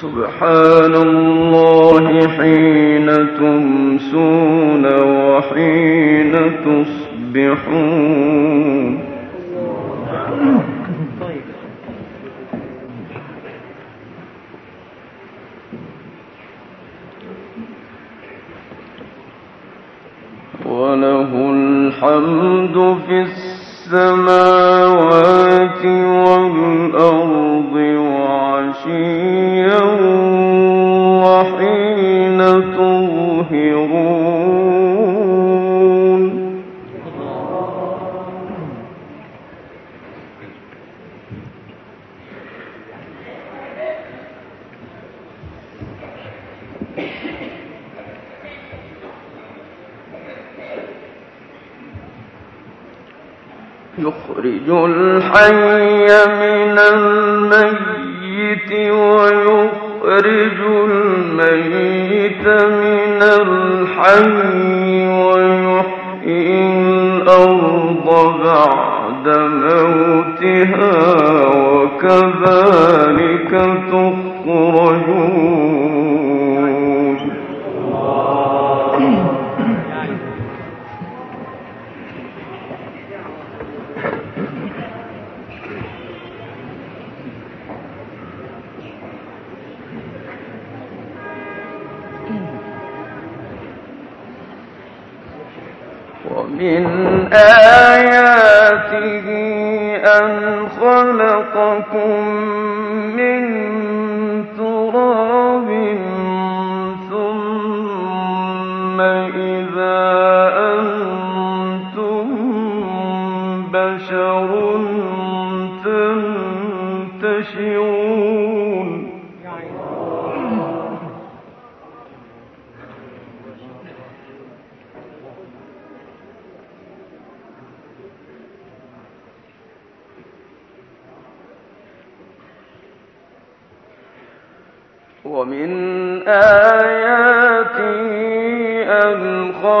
فسبحان الله حين تمسون وحين تصبحون. وله الحمد في السماوات والأرض. الحي من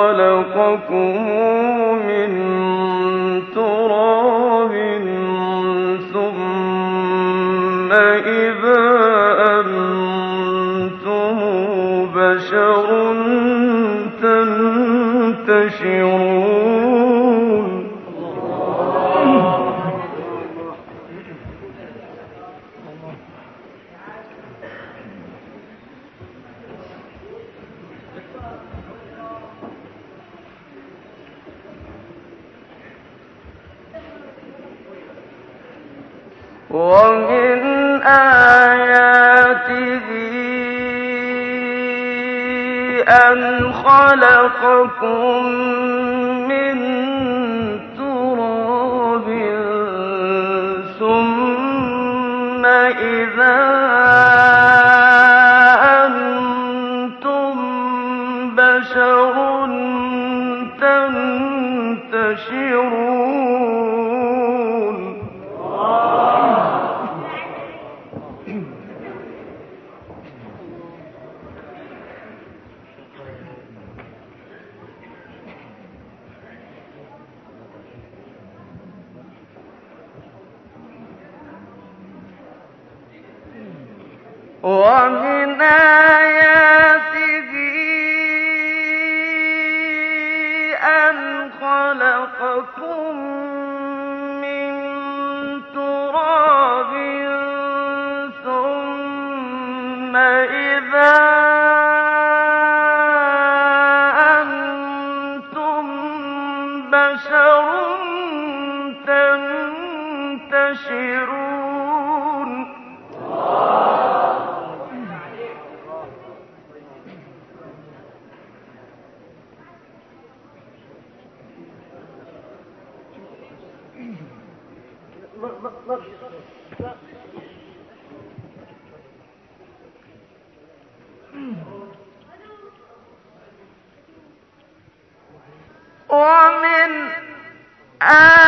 خلقكم من تراب ثم إذا أنتم بشر تنتشرون. يَظْهَرُونَ ومن آياته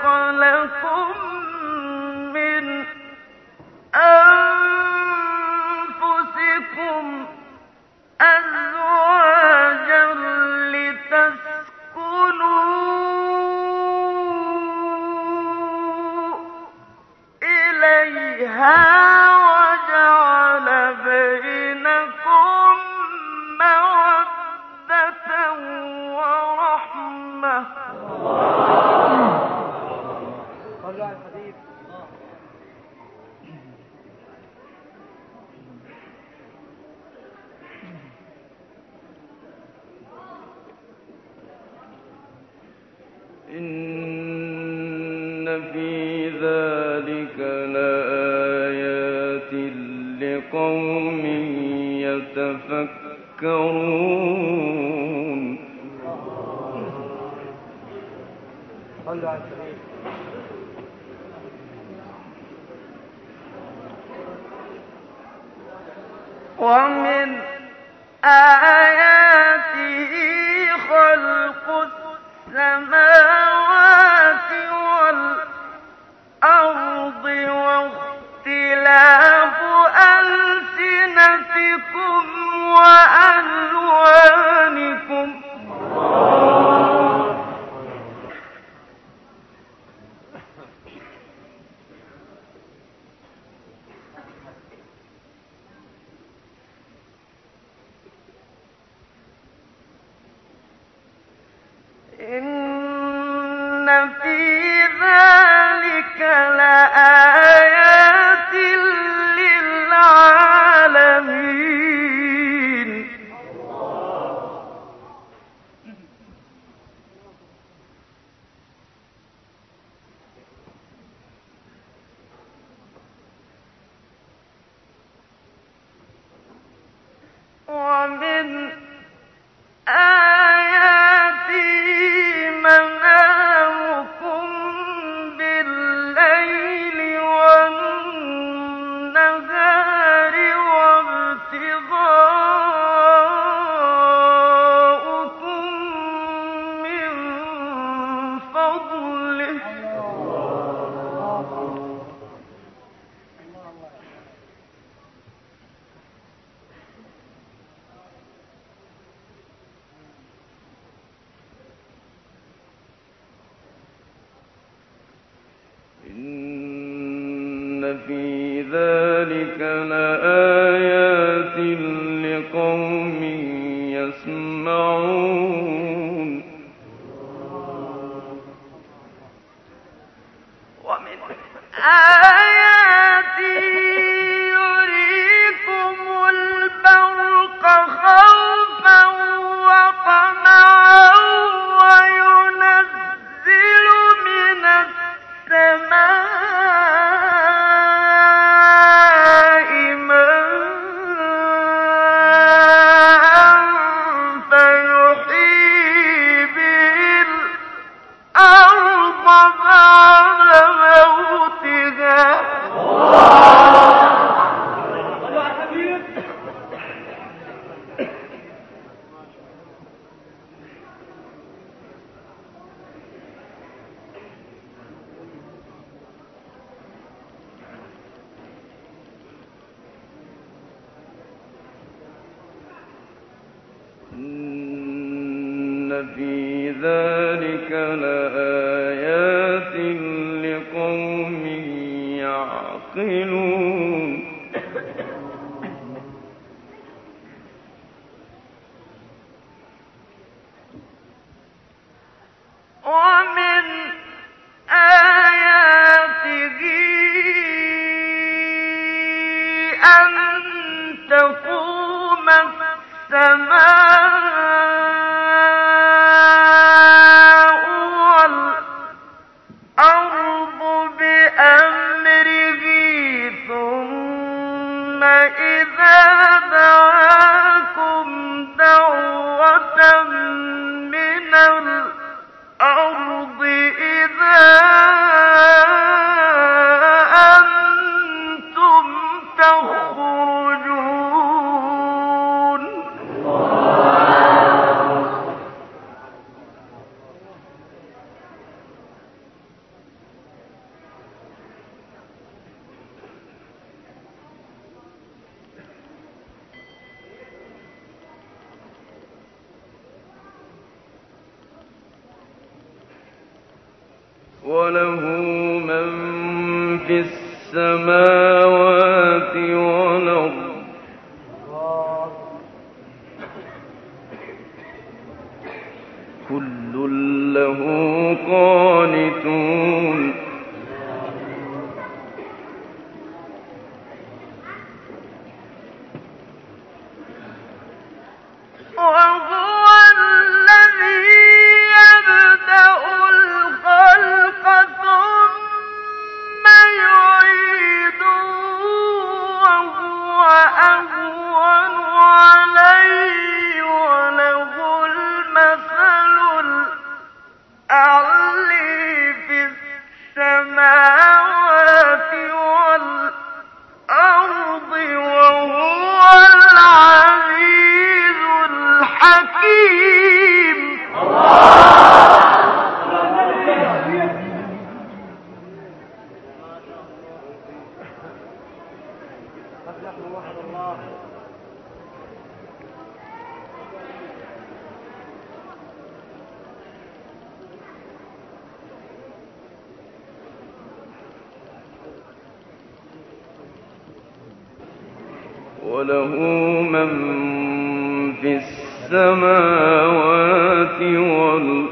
خلق ومن آياته خلق السماوات والأرض واختلاف ألسنتكم وألوانكم ومن وله من في السماوات وله من في السماوات والأرض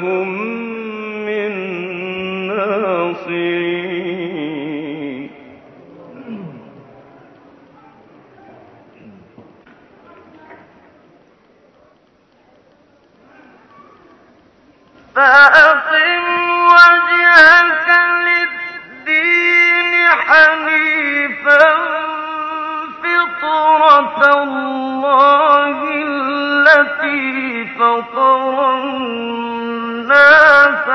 لهم من ناصرين. فأقم وجهك للدين حنيفا فطرة الله التي فطر الناس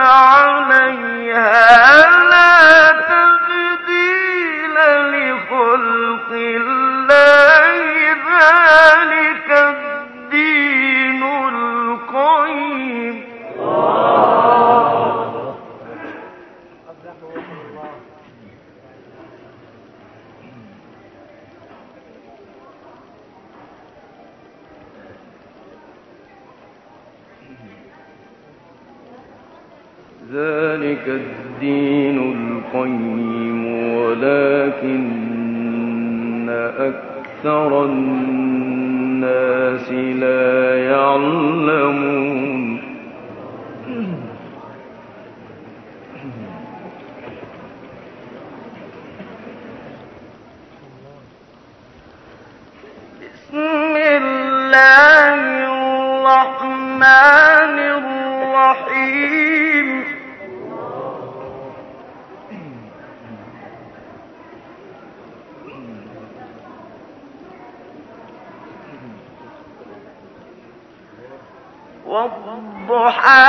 والضحى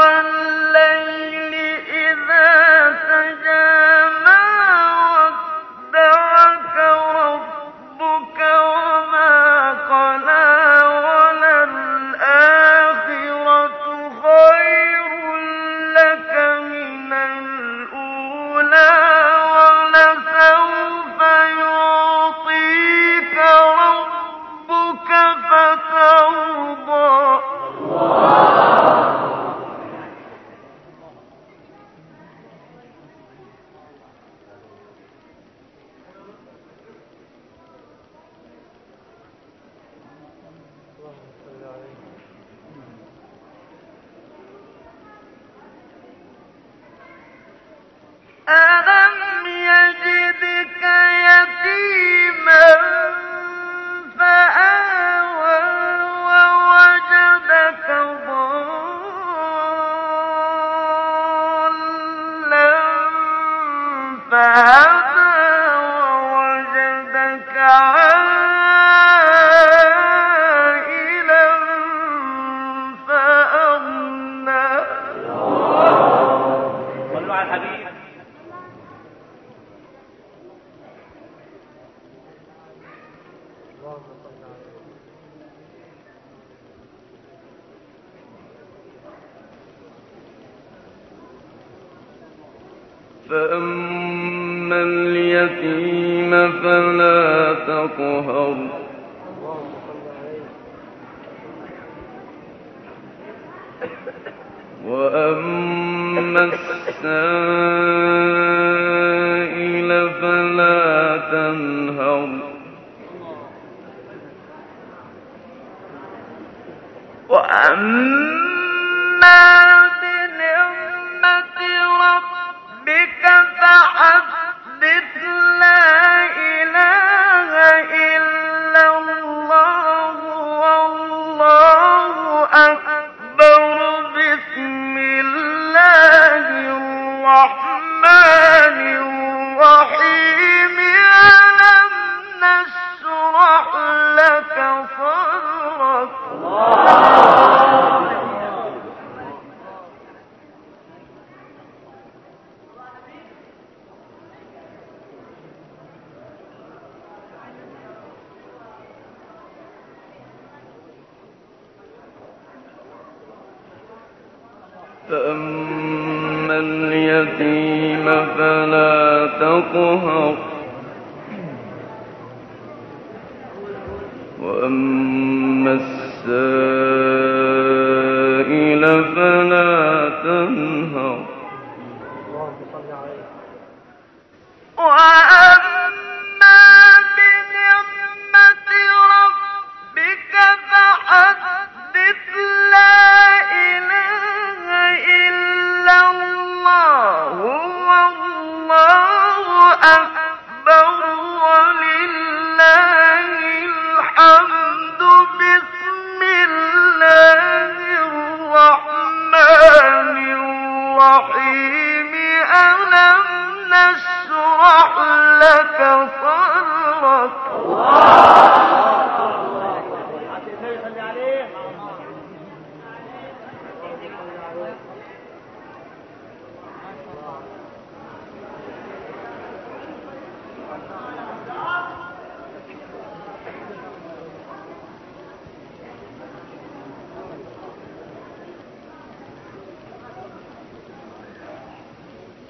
والليل وأما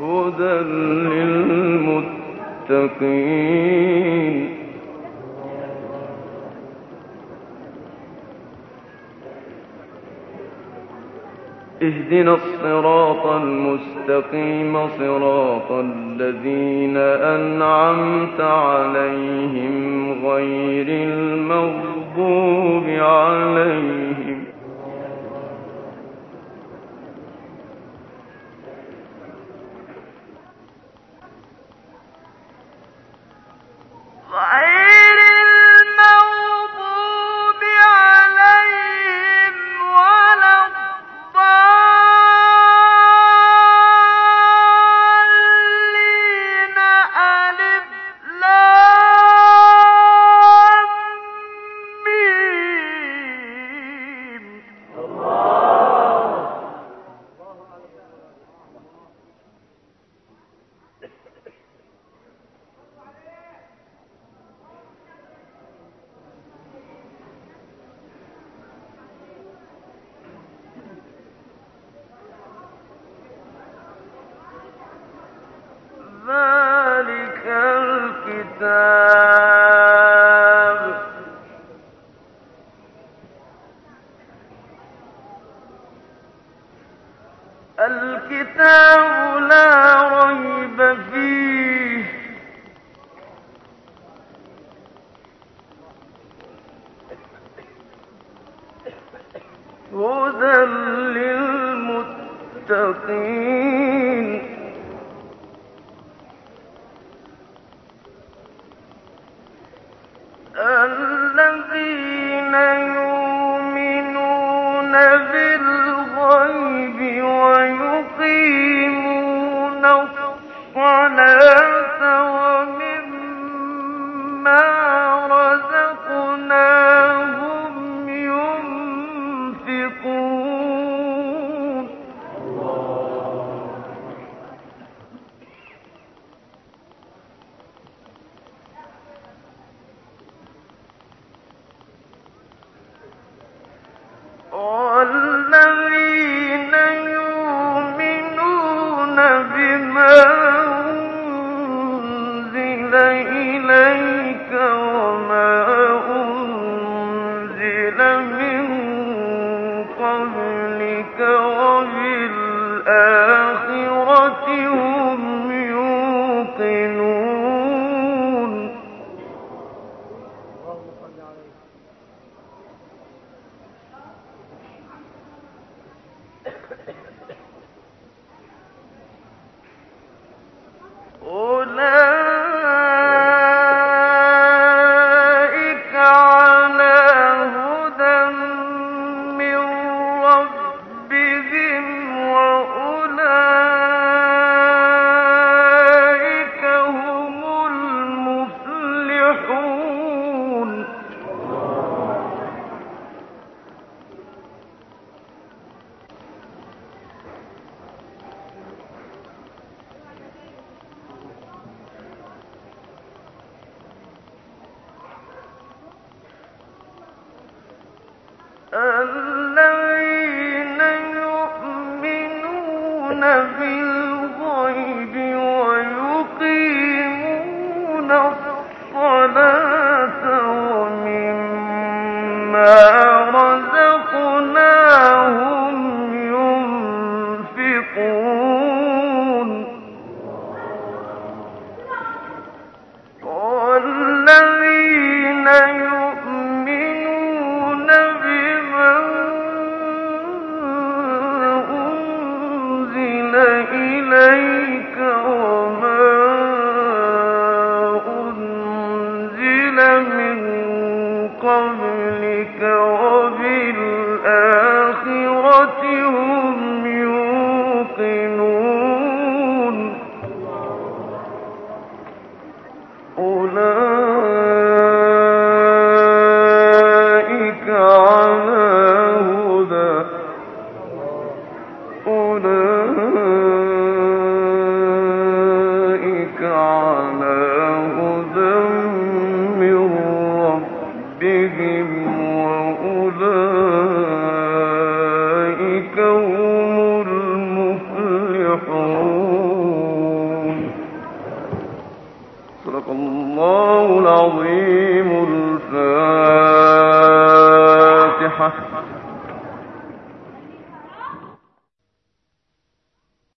هدى للمتقين. اهدنا الصراط المستقيم صراط الذين أنعمت عليهم غير المغضوب عليهم الكتاب